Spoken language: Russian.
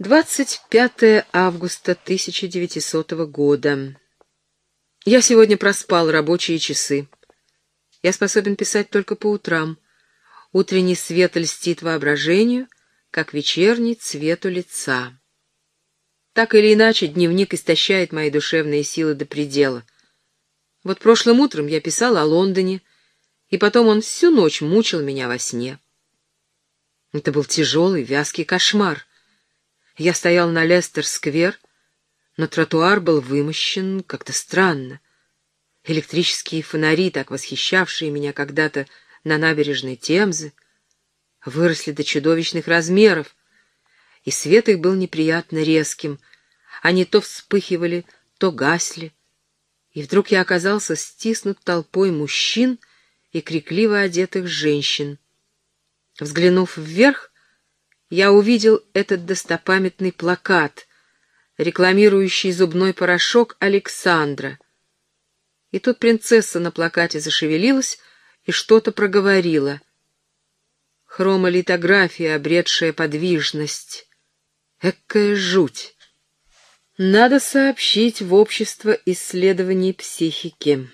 25 августа 1900 года. Я сегодня проспал рабочие часы. Я способен писать только по утрам. Утренний свет льстит воображению, как вечерний цвету лица. Так или иначе, дневник истощает мои душевные силы до предела. Вот прошлым утром я писал о Лондоне, и потом он всю ночь мучил меня во сне. Это был тяжелый, вязкий кошмар — я стоял на Лестер-сквер, но тротуар был вымощен как-то странно. Электрические фонари, так восхищавшие меня когда-то на набережной Темзы, выросли до чудовищных размеров, и свет их был неприятно резким. Они то вспыхивали, то гасли. И вдруг я оказался стиснут толпой мужчин и крикливо одетых женщин. Взглянув вверх, я увидел этот достопамятный плакат, рекламирующий зубной порошок Александра. И тут принцесса на плакате зашевелилась и что-то проговорила. Хромолитография, обретшая подвижность. Экая жуть! Надо сообщить в общество исследований психики.